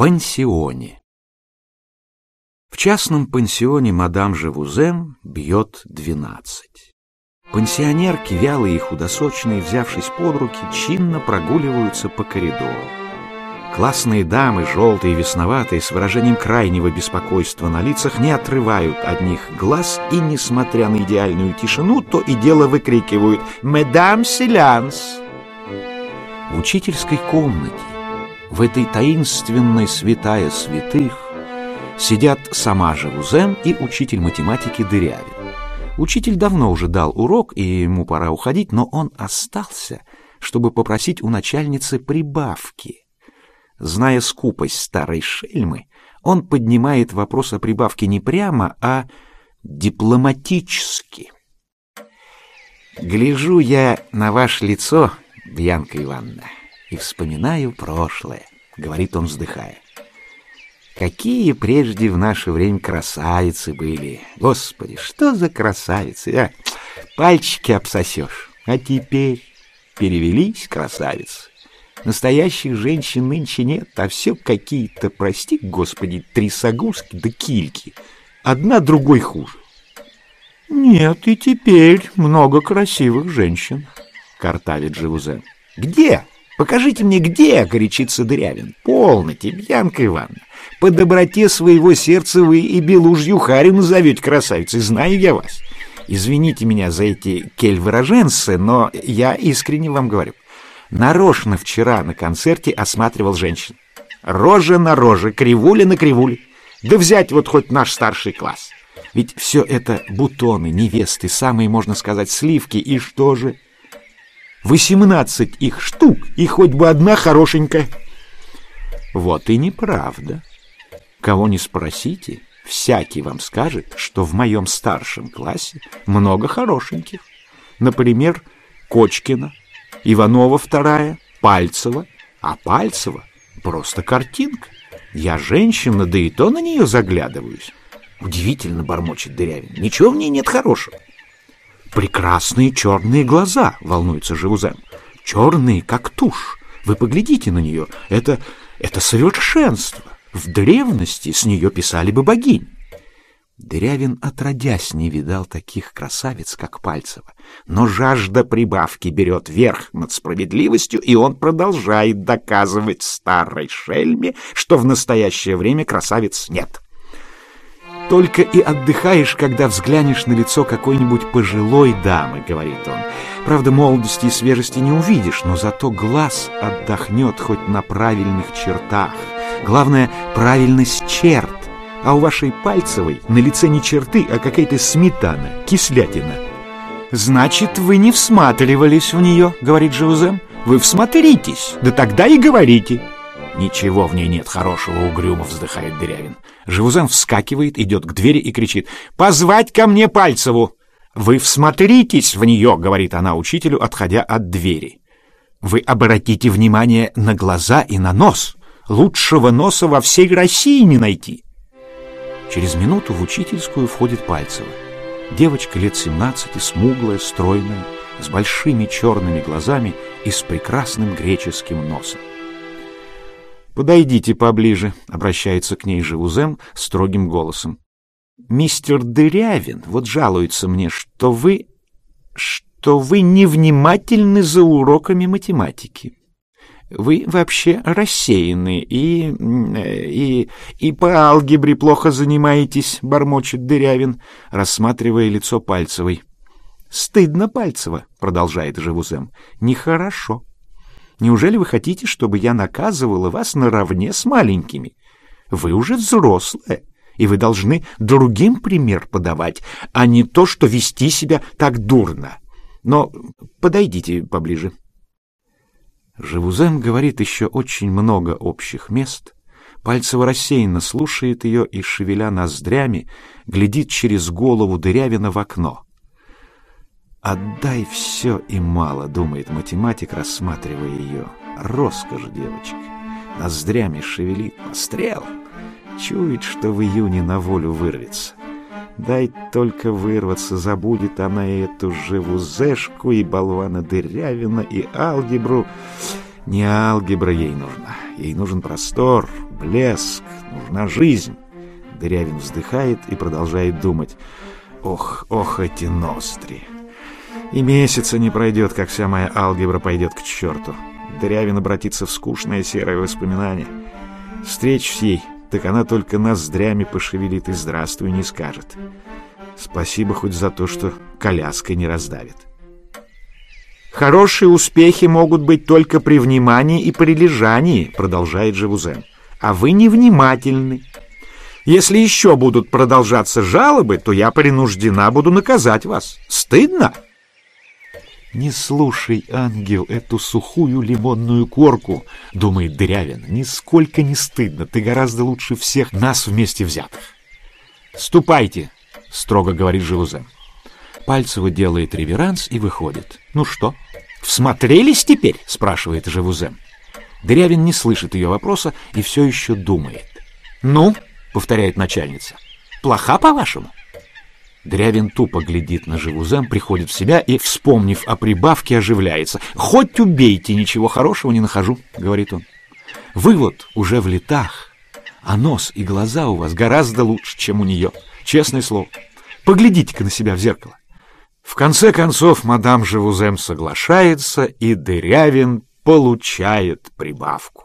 пансионе. В частном пансионе мадам Живузем бьет двенадцать. Пансионерки, вялые и худосочные, взявшись под руки, чинно прогуливаются по коридору. Классные дамы, желтые и весноватые, с выражением крайнего беспокойства на лицах, не отрывают от них глаз и, несмотря на идеальную тишину, то и дело выкрикивают «Медам Селянс!». В учительской комнате, в этой таинственной святая святых, сидят сама же Вузен и учитель математики Дырявин. Учитель давно уже дал урок, и ему пора уходить, но он остался, чтобы попросить у начальницы прибавки. Зная скупость старой шельмы, он поднимает вопрос о прибавке не прямо, а дипломатически. «Гляжу я на ваше лицо, Бьянка Ивановна, и вспоминаю прошлое», — говорит он, вздыхая. Какие прежде в наше время красавицы были. Господи, что за красавицы, а? Пальчики обсосешь. А теперь перевелись красавицы. Настоящих женщин нынче нет, а все какие-то, прости, господи, трясогузки да кильки. Одна другой хуже. Нет, и теперь много красивых женщин, картавит Живузен. Где? Покажите мне, где, горячится Дырявин. Полноте, Бьянка Ивановна. По доброте своего сердца вы и Белужью Харю назовете красавицей, знаю я вас. Извините меня за эти кель-выраженцы, но я искренне вам говорю. Нарочно вчера на концерте осматривал женщин. Рожа на роже, кривуля на кривуле. Да взять вот хоть наш старший класс. Ведь все это бутоны, невесты, самые, можно сказать, сливки. И что же? Восемнадцать их штук, и хоть бы одна хорошенькая. Вот и неправда. Кого не спросите, всякий вам скажет, что в моем старшем классе много хорошеньких. Например, Кочкина, Иванова вторая, Пальцева, а Пальцева просто картинка. Я женщина, да и то на нее заглядываюсь. Удивительно бормочет Дырявин. Ничего в ней нет хорошего. Прекрасные черные глаза, волнуется Живузен. Черные, как тушь. Вы поглядите на нее. Это, это совершенство. В древности с нее писали бы богинь. Дырявин отродясь не видал таких красавиц, как Пальцева. Но жажда прибавки берет верх над справедливостью, и он продолжает доказывать старой шельме, что в настоящее время красавиц нет. Только и отдыхаешь, когда взглянешь на лицо какой-нибудь пожилой дамы, говорит он. Правда, молодости и свежести не увидишь, но зато глаз отдохнет хоть на правильных чертах. Главное — правильность черт. А у вашей Пальцевой на лице не черты, а какая-то сметана, кислятина. «Значит, вы не всматривались в нее», — говорит Жаузем. «Вы всмотритесь, да тогда и говорите». «Ничего в ней нет хорошего», — угрюмо вздыхает Дырявин. Живузен вскакивает, идет к двери и кричит. «Позвать ко мне Пальцеву!» «Вы всмотритесь в нее», — говорит она учителю, отходя от двери. «Вы обратите внимание на глаза и на нос». Лучшего носа во всей России не найти. Через минуту в учительскую входит Пальцева. Девочка лет 17, смуглая, стройная, с большими черными глазами и с прекрасным греческим носом. «Подойдите поближе», — обращается к ней Живузем строгим голосом. «Мистер Дырявин вот жалуется мне, что вы... что вы невнимательны за уроками математики». Вы вообще рассеянны и... и... и по алгебре плохо занимаетесь, — бормочет Дырявин, рассматривая лицо Пальцевой. «Стыдно, Пальцева», — продолжает Живузем. «Нехорошо. Неужели вы хотите, чтобы я наказывала вас наравне с маленькими? Вы уже взрослая, и вы должны другим пример подавать, а не то, что вести себя так дурно. Но подойдите поближе». Живузен говорит еще очень много общих мест. Пальцево рассеянно слушает ее и, шевеля ноздрями, глядит через голову дырявина в окно. «Отдай все и мало», — думает математик, рассматривая ее. «Роскошь, девочка. Ноздрями шевелит. Пострел. Чует, что в июне на волю вырвется. Дай только вырваться, забудет она и эту живузешку, и болвана Дырявина, и алгебру. Не алгебра ей нужна. Ей нужен простор, блеск, нужна жизнь. Дырявин вздыхает и продолжает думать. Ох, ох, эти ностри. И месяца не пройдет, как вся моя алгебра пойдет к черту. Дырявин обратится в скучное серое воспоминание. Встреч с ей, так она только ноздрями пошевелит и здравствуй не скажет. Спасибо хоть за то, что коляской не раздавит. «Хорошие успехи могут быть только при внимании и прилежании», — продолжает Живузен. «А вы невнимательны. Если еще будут продолжаться жалобы, то я принуждена буду наказать вас. Стыдно?» «Не слушай, ангел, эту сухую лимонную корку», — думает Дырявин. «Нисколько не стыдно, ты гораздо лучше всех нас вместе взятых». «Ступайте», — строго говорит Живузен. Пальцева делает реверанс и выходит. «Ну что, всмотрелись теперь?» — спрашивает Живузен. Дырявин не слышит ее вопроса и все еще думает. «Ну?» — повторяет начальница. «Плоха, по-вашему?» Дрявин тупо глядит на Живузен, приходит в себя и, вспомнив о прибавке, оживляется. «Хоть убейте, ничего хорошего не нахожу», — говорит он. «Вы вот уже в летах, а нос и глаза у вас гораздо лучше, чем у нее, честное слово. Поглядите-ка на себя в зеркало». В конце концов, мадам Живузем соглашается, и Дырявин получает прибавку.